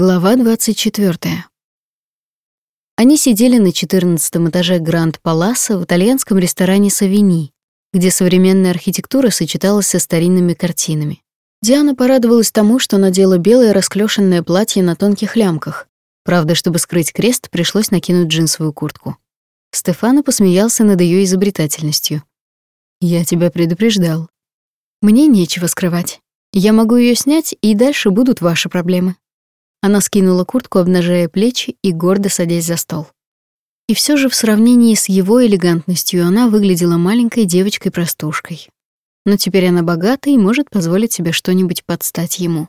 Глава 24. Они сидели на 14 этаже Гранд Паласа в итальянском ресторане «Савини», где современная архитектура сочеталась со старинными картинами. Диана порадовалась тому, что надела белое расклешенное платье на тонких лямках. Правда, чтобы скрыть крест, пришлось накинуть джинсовую куртку. Стефано посмеялся над ее изобретательностью. «Я тебя предупреждал. Мне нечего скрывать. Я могу ее снять, и дальше будут ваши проблемы». Она скинула куртку, обнажая плечи и гордо садясь за стол. И все же в сравнении с его элегантностью она выглядела маленькой девочкой-простушкой. Но теперь она богата и может позволить себе что-нибудь подстать ему.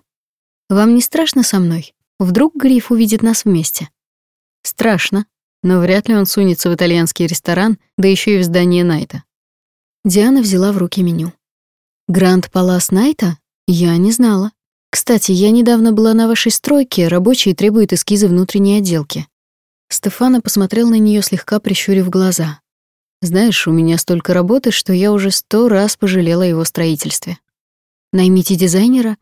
«Вам не страшно со мной? Вдруг Гриф увидит нас вместе?» «Страшно, но вряд ли он сунется в итальянский ресторан, да еще и в здание Найта». Диана взяла в руки меню. «Гранд Палас Найта? Я не знала. Кстати, я недавно была на вашей стройке, рабочие требуют эскизы внутренней отделки. Стефана посмотрел на нее слегка прищурив глаза. Знаешь, у меня столько работы, что я уже сто раз пожалела о его строительстве. Наймите дизайнера?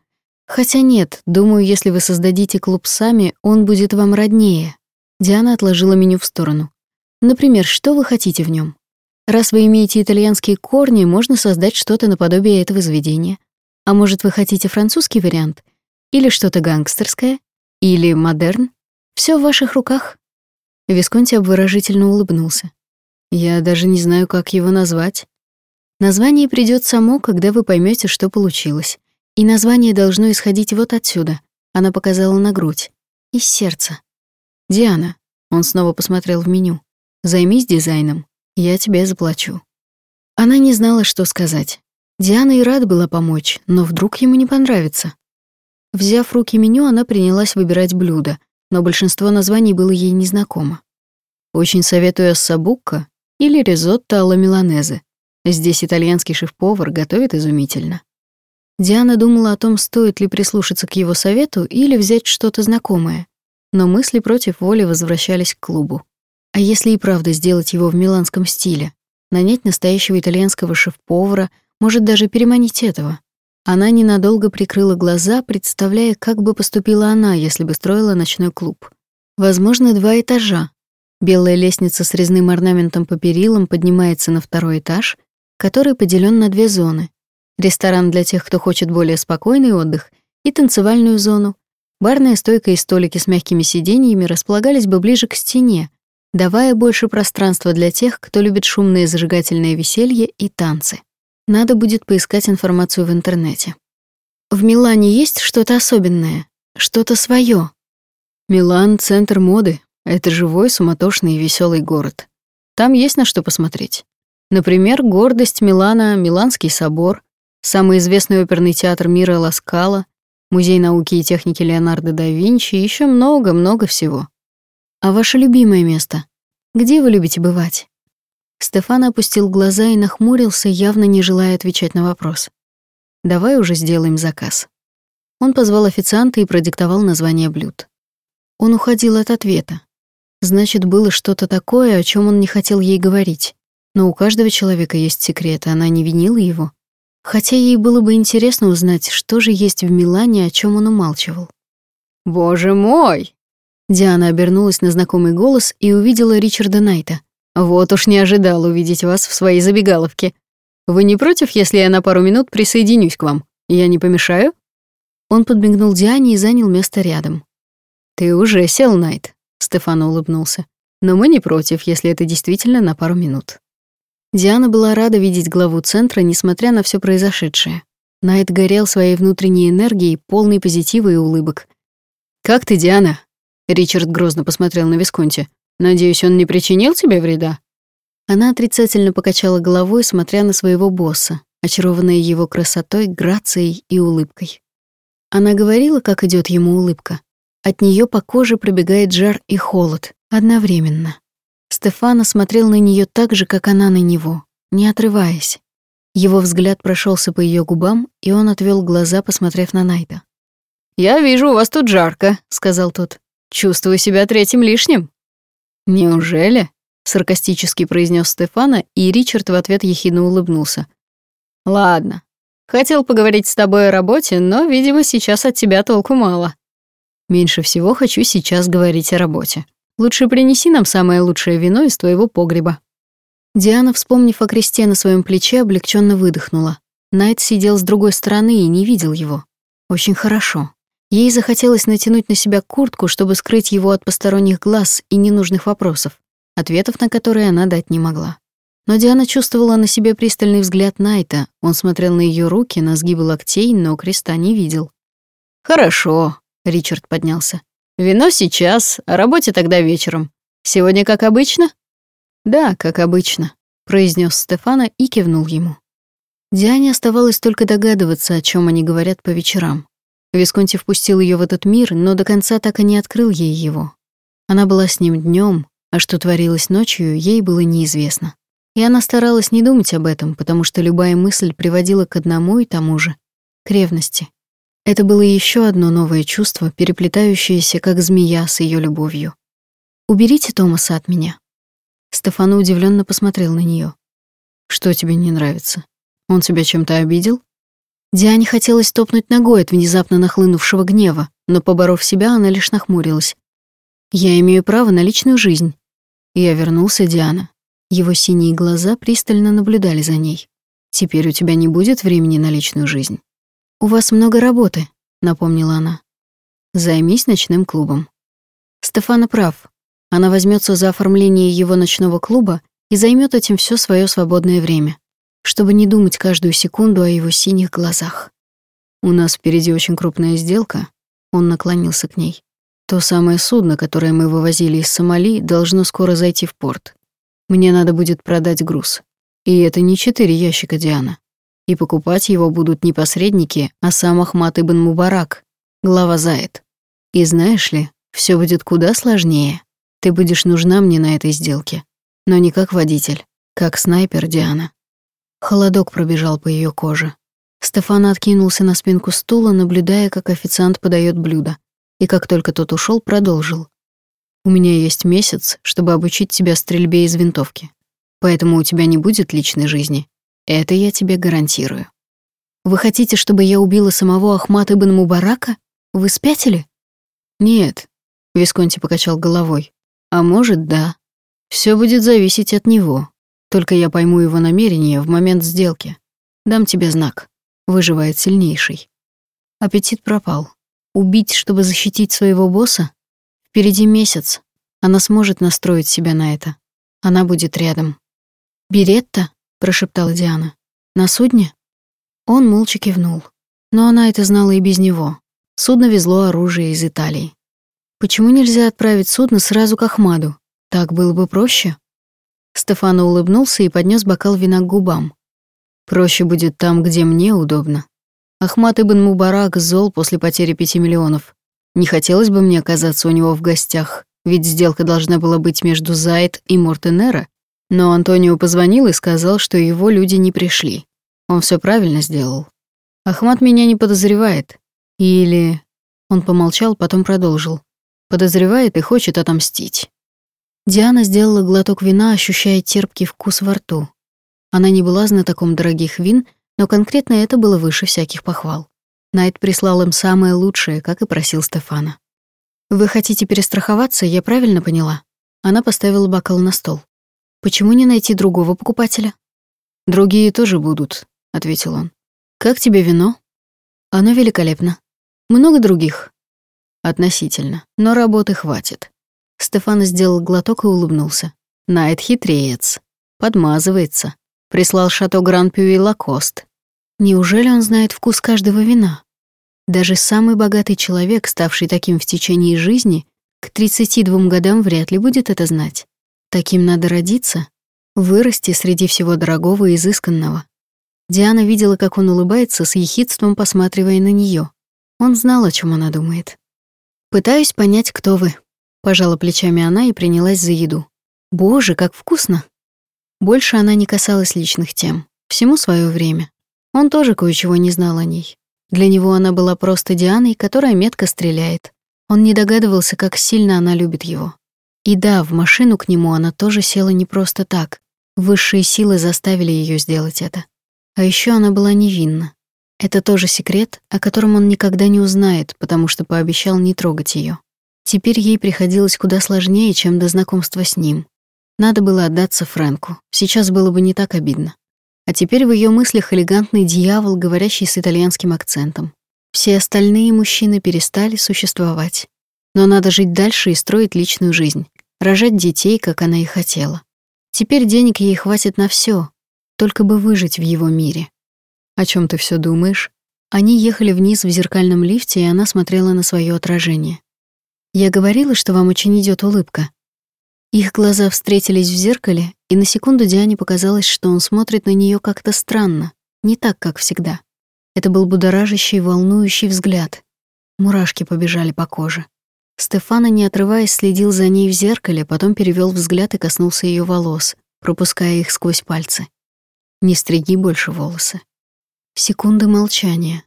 Хотя нет, думаю, если вы создадите клуб сами, он будет вам роднее. Диана отложила меню в сторону. Например, что вы хотите в нем? Раз вы имеете итальянские корни, можно создать что-то наподобие этого заведения. А может, вы хотите французский вариант? Или что-то гангстерское? Или модерн? Все в ваших руках. Висконти обворожительно улыбнулся. Я даже не знаю, как его назвать. Название придет само, когда вы поймете, что получилось. И название должно исходить вот отсюда. Она показала на грудь. Из сердца. Диана. Он снова посмотрел в меню. Займись дизайном. Я тебе заплачу. Она не знала, что сказать. Диана и рада была помочь, но вдруг ему не понравится. Взяв в руки меню, она принялась выбирать блюда, но большинство названий было ей незнакомо. Очень советую ассабукка или ризотто алла миланезе. Здесь итальянский шеф-повар готовит изумительно. Диана думала о том, стоит ли прислушаться к его совету или взять что-то знакомое, но мысли против воли возвращались к клубу. А если и правда сделать его в миланском стиле? Нанять настоящего итальянского шеф-повара — может даже переманить этого. Она ненадолго прикрыла глаза, представляя, как бы поступила она, если бы строила ночной клуб. Возможно, два этажа. Белая лестница с резным орнаментом по перилам поднимается на второй этаж, который поделен на две зоны. Ресторан для тех, кто хочет более спокойный отдых, и танцевальную зону. Барная стойка и столики с мягкими сиденьями располагались бы ближе к стене, давая больше пространства для тех, кто любит шумное зажигательное веселье и танцы. Надо будет поискать информацию в интернете. В Милане есть что-то особенное, что-то свое. Милан — центр моды. Это живой, суматошный и веселый город. Там есть на что посмотреть. Например, гордость Милана — Миланский собор, самый известный оперный театр мира Ласкала, Музей науки и техники Леонардо да Винчи и еще много-много всего. А ваше любимое место? Где вы любите бывать? Стефан опустил глаза и нахмурился, явно не желая отвечать на вопрос. «Давай уже сделаем заказ». Он позвал официанта и продиктовал название блюд. Он уходил от ответа. Значит, было что-то такое, о чем он не хотел ей говорить. Но у каждого человека есть секреты, она не винила его. Хотя ей было бы интересно узнать, что же есть в Милане, о чем он умалчивал. «Боже мой!» Диана обернулась на знакомый голос и увидела Ричарда Найта. Вот уж не ожидал увидеть вас в своей забегаловке. Вы не против, если я на пару минут присоединюсь к вам? Я не помешаю?» Он подмигнул Диане и занял место рядом. «Ты уже сел, Найт», — Стефан улыбнулся. «Но мы не против, если это действительно на пару минут». Диана была рада видеть главу центра, несмотря на все произошедшее. Найт горел своей внутренней энергией, полной позитива и улыбок. «Как ты, Диана?» Ричард грозно посмотрел на Висконти. Надеюсь, он не причинил тебе вреда?» Она отрицательно покачала головой, смотря на своего босса, очарованная его красотой, грацией и улыбкой. Она говорила, как идет ему улыбка. От нее по коже пробегает жар и холод одновременно. Стефана смотрел на нее так же, как она на него, не отрываясь. Его взгляд прошелся по ее губам, и он отвел глаза, посмотрев на Найта. «Я вижу, у вас тут жарко», — сказал тот. «Чувствую себя третьим лишним». «Неужели?» — саркастически произнес Стефана, и Ричард в ответ ехидно улыбнулся. «Ладно. Хотел поговорить с тобой о работе, но, видимо, сейчас от тебя толку мало». Меньше всего хочу сейчас говорить о работе. Лучше принеси нам самое лучшее вино из твоего погреба». Диана, вспомнив о кресте на своем плече, облегченно выдохнула. Найт сидел с другой стороны и не видел его. Очень хорошо. Ей захотелось натянуть на себя куртку, чтобы скрыть его от посторонних глаз и ненужных вопросов, ответов на которые она дать не могла. Но Диана чувствовала на себе пристальный взгляд Найта. Он смотрел на ее руки, на сгибы локтей, но креста не видел. «Хорошо», — Ричард поднялся. «Вино сейчас, о работе тогда вечером. Сегодня как обычно?» «Да, как обычно», — произнес Стефана и кивнул ему. Диане оставалось только догадываться, о чем они говорят по вечерам. Висконти впустил ее в этот мир, но до конца так и не открыл ей его. Она была с ним днем, а что творилось ночью, ей было неизвестно. И она старалась не думать об этом, потому что любая мысль приводила к одному и тому же — к ревности. Это было еще одно новое чувство, переплетающееся, как змея с ее любовью. «Уберите Томаса от меня». Стефана удивленно посмотрел на нее. «Что тебе не нравится? Он тебя чем-то обидел?» Диане хотелось топнуть ногой от внезапно нахлынувшего гнева, но, поборов себя, она лишь нахмурилась. «Я имею право на личную жизнь». Я вернулся, Диана. Его синие глаза пристально наблюдали за ней. «Теперь у тебя не будет времени на личную жизнь». «У вас много работы», — напомнила она. «Займись ночным клубом». Стефана прав. Она возьмется за оформление его ночного клуба и займет этим все свое свободное время, чтобы не думать каждую секунду о его синих глазах. «У нас впереди очень крупная сделка», — он наклонился к ней. «То самое судно, которое мы вывозили из Сомали, должно скоро зайти в порт. Мне надо будет продать груз. И это не четыре ящика Диана. И покупать его будут не посредники, а сам Ахмат ибн Мубарак, глава Заид. И знаешь ли, все будет куда сложнее. Ты будешь нужна мне на этой сделке. Но не как водитель, как снайпер Диана. Холодок пробежал по ее коже. Стефан откинулся на спинку стула, наблюдая, как официант подает блюдо. И как только тот ушел, продолжил. У меня есть месяц, чтобы обучить тебя стрельбе из винтовки. Поэтому у тебя не будет личной жизни. Это я тебе гарантирую. Вы хотите, чтобы я убила самого Ахмата ибн Мубарака? Вы спятили? Нет, Висконти покачал головой. А может, да. Все будет зависеть от него. Только я пойму его намерение в момент сделки. Дам тебе знак. Выживает сильнейший. Аппетит пропал. Убить, чтобы защитить своего босса? Впереди месяц. Она сможет настроить себя на это. Она будет рядом. «Беретта?» — прошептала Диана. «На судне?» Он молча кивнул. Но она это знала и без него. Судно везло оружие из Италии. Почему нельзя отправить судно сразу к Ахмаду? Так было бы проще. Стефано улыбнулся и поднес бокал вина к губам. Проще будет там, где мне удобно. Ахмад ибн Мубарак зол после потери пяти миллионов. Не хотелось бы мне оказаться у него в гостях, ведь сделка должна была быть между Зайд и Мортенера. Но Антонио позвонил и сказал, что его люди не пришли. Он все правильно сделал. Ахмат меня не подозревает. Или... Он помолчал, потом продолжил. Подозревает и хочет отомстить. Диана сделала глоток вина, ощущая терпкий вкус во рту. Она не была знатоком дорогих вин, но конкретно это было выше всяких похвал. Найт прислал им самое лучшее, как и просил Стефана. «Вы хотите перестраховаться, я правильно поняла?» Она поставила бокал на стол. «Почему не найти другого покупателя?» «Другие тоже будут», — ответил он. «Как тебе вино?» «Оно великолепно. Много других?» «Относительно, но работы хватит». Стефан сделал глоток и улыбнулся. Найт хитреец. Подмазывается. Прислал шато Гран-Пю и Лакост. Неужели он знает вкус каждого вина? Даже самый богатый человек, ставший таким в течение жизни, к 32 годам вряд ли будет это знать. Таким надо родиться, вырасти среди всего дорогого и изысканного. Диана видела, как он улыбается, с ехидством посматривая на нее. Он знал, о чем она думает. «Пытаюсь понять, кто вы», — пожала плечами она и принялась за еду. «Боже, как вкусно!» Больше она не касалась личных тем. Всему свое время. Он тоже кое-чего не знал о ней. Для него она была просто Дианой, которая метко стреляет. Он не догадывался, как сильно она любит его. И да, в машину к нему она тоже села не просто так. Высшие силы заставили ее сделать это. А еще она была невинна. Это тоже секрет, о котором он никогда не узнает, потому что пообещал не трогать ее. Теперь ей приходилось куда сложнее, чем до знакомства с ним. Надо было отдаться Фрэнку. Сейчас было бы не так обидно. А теперь в ее мыслях элегантный дьявол, говорящий с итальянским акцентом. Все остальные мужчины перестали существовать. Но надо жить дальше и строить личную жизнь, рожать детей, как она и хотела. Теперь денег ей хватит на все, только бы выжить в его мире. О чем ты все думаешь? Они ехали вниз в зеркальном лифте, и она смотрела на свое отражение. Я говорила, что вам очень идет улыбка. Их глаза встретились в зеркале, и на секунду Диане показалось, что он смотрит на нее как-то странно, не так, как всегда. Это был будоражащий, волнующий взгляд. Мурашки побежали по коже. Стефана, не отрываясь, следил за ней в зеркале, потом перевел взгляд и коснулся ее волос, пропуская их сквозь пальцы. «Не стриги больше волосы». Секунды молчания.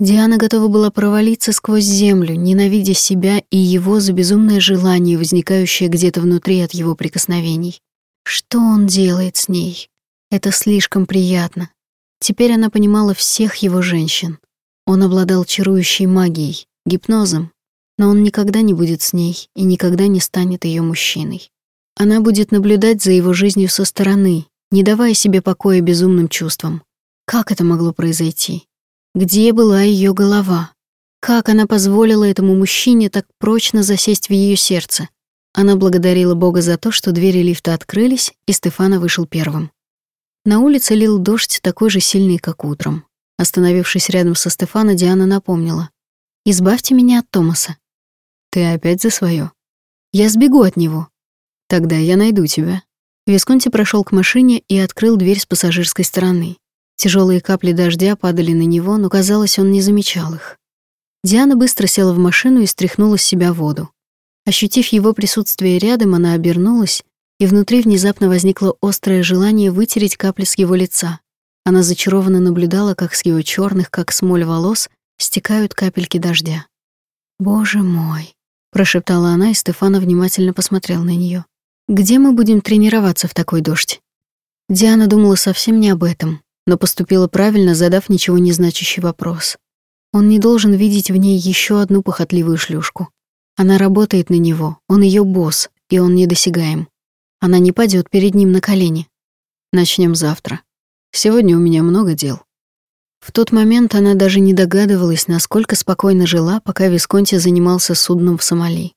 Диана готова была провалиться сквозь землю, ненавидя себя и его за безумное желание, возникающее где-то внутри от его прикосновений. Что он делает с ней? Это слишком приятно. Теперь она понимала всех его женщин. Он обладал чарующей магией, гипнозом, но он никогда не будет с ней и никогда не станет ее мужчиной. Она будет наблюдать за его жизнью со стороны, не давая себе покоя безумным чувствам. Как это могло произойти? Где была ее голова? Как она позволила этому мужчине так прочно засесть в ее сердце? Она благодарила Бога за то, что двери лифта открылись, и Стефана вышел первым. На улице лил дождь такой же сильный, как утром. Остановившись рядом со Стефана, Диана напомнила. «Избавьте меня от Томаса». «Ты опять за свое. «Я сбегу от него». «Тогда я найду тебя». Висконти прошел к машине и открыл дверь с пассажирской стороны. Тяжелые капли дождя падали на него, но, казалось, он не замечал их. Диана быстро села в машину и стряхнула с себя воду. Ощутив его присутствие рядом, она обернулась, и внутри внезапно возникло острое желание вытереть капли с его лица. Она зачарованно наблюдала, как с его черных, как смоль волос, стекают капельки дождя. «Боже мой!» — прошептала она, и Стефана внимательно посмотрел на нее. «Где мы будем тренироваться в такой дождь?» Диана думала совсем не об этом но поступила правильно, задав ничего не значащий вопрос. Он не должен видеть в ней еще одну похотливую шлюшку. Она работает на него, он ее босс, и он недосягаем. Она не падет перед ним на колени. Начнем завтра. Сегодня у меня много дел. В тот момент она даже не догадывалась, насколько спокойно жила, пока Висконти занимался судном в Сомали.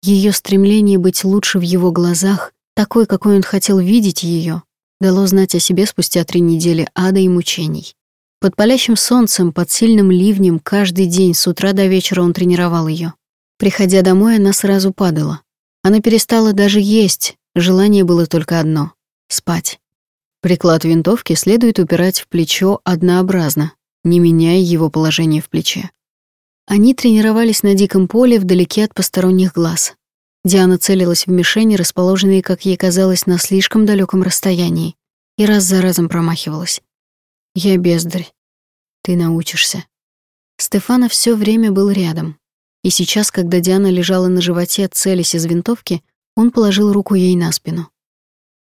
Ее стремление быть лучше в его глазах, такой, какой он хотел видеть ее, дало знать о себе спустя три недели ада и мучений. Под палящим солнцем, под сильным ливнем, каждый день с утра до вечера он тренировал ее. Приходя домой, она сразу падала. Она перестала даже есть, желание было только одно — спать. Приклад винтовки следует упирать в плечо однообразно, не меняя его положение в плече. Они тренировались на диком поле вдалеке от посторонних глаз. Диана целилась в мишени, расположенные, как ей казалось, на слишком далеком расстоянии, и раз за разом промахивалась. «Я бездарь. Ты научишься». Стефана все время был рядом. И сейчас, когда Диана лежала на животе, целясь из винтовки, он положил руку ей на спину.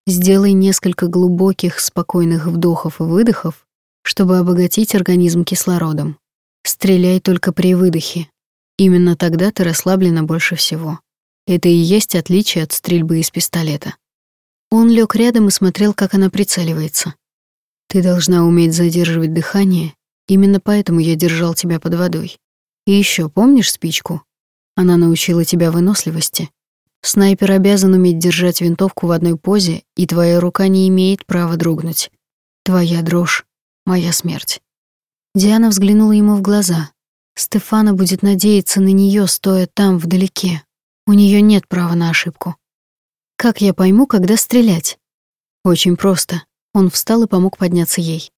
«Сделай несколько глубоких, спокойных вдохов и выдохов, чтобы обогатить организм кислородом. Стреляй только при выдохе. Именно тогда ты расслаблена больше всего». Это и есть отличие от стрельбы из пистолета. Он лег рядом и смотрел, как она прицеливается. Ты должна уметь задерживать дыхание, именно поэтому я держал тебя под водой. И еще помнишь спичку? Она научила тебя выносливости. Снайпер обязан уметь держать винтовку в одной позе, и твоя рука не имеет права дрогнуть. Твоя дрожь — моя смерть. Диана взглянула ему в глаза. Стефана будет надеяться на нее, стоя там, вдалеке, у нее нет права на ошибку. Как я пойму, когда стрелять? Очень просто. Он встал и помог подняться ей.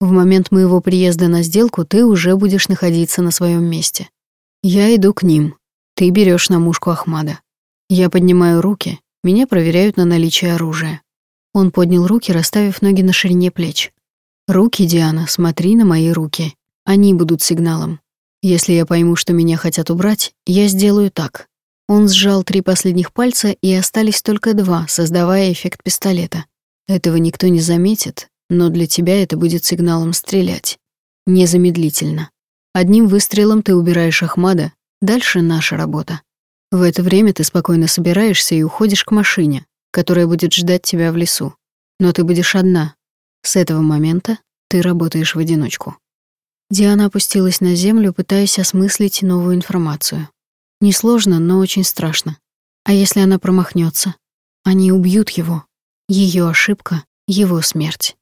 В момент моего приезда на сделку ты уже будешь находиться на своем месте. Я иду к ним. Ты берешь на мушку Ахмада. Я поднимаю руки, меня проверяют на наличие оружия. Он поднял руки, расставив ноги на ширине плеч. Руки, Диана, смотри на мои руки. Они будут сигналом. Если я пойму, что меня хотят убрать, я сделаю так. Он сжал три последних пальца, и остались только два, создавая эффект пистолета. Этого никто не заметит, но для тебя это будет сигналом стрелять. Незамедлительно. Одним выстрелом ты убираешь Ахмада, дальше наша работа. В это время ты спокойно собираешься и уходишь к машине, которая будет ждать тебя в лесу. Но ты будешь одна. С этого момента ты работаешь в одиночку. Диана опустилась на землю, пытаясь осмыслить новую информацию. Несложно, но очень страшно. А если она промахнется? Они убьют его. Ее ошибка — его смерть.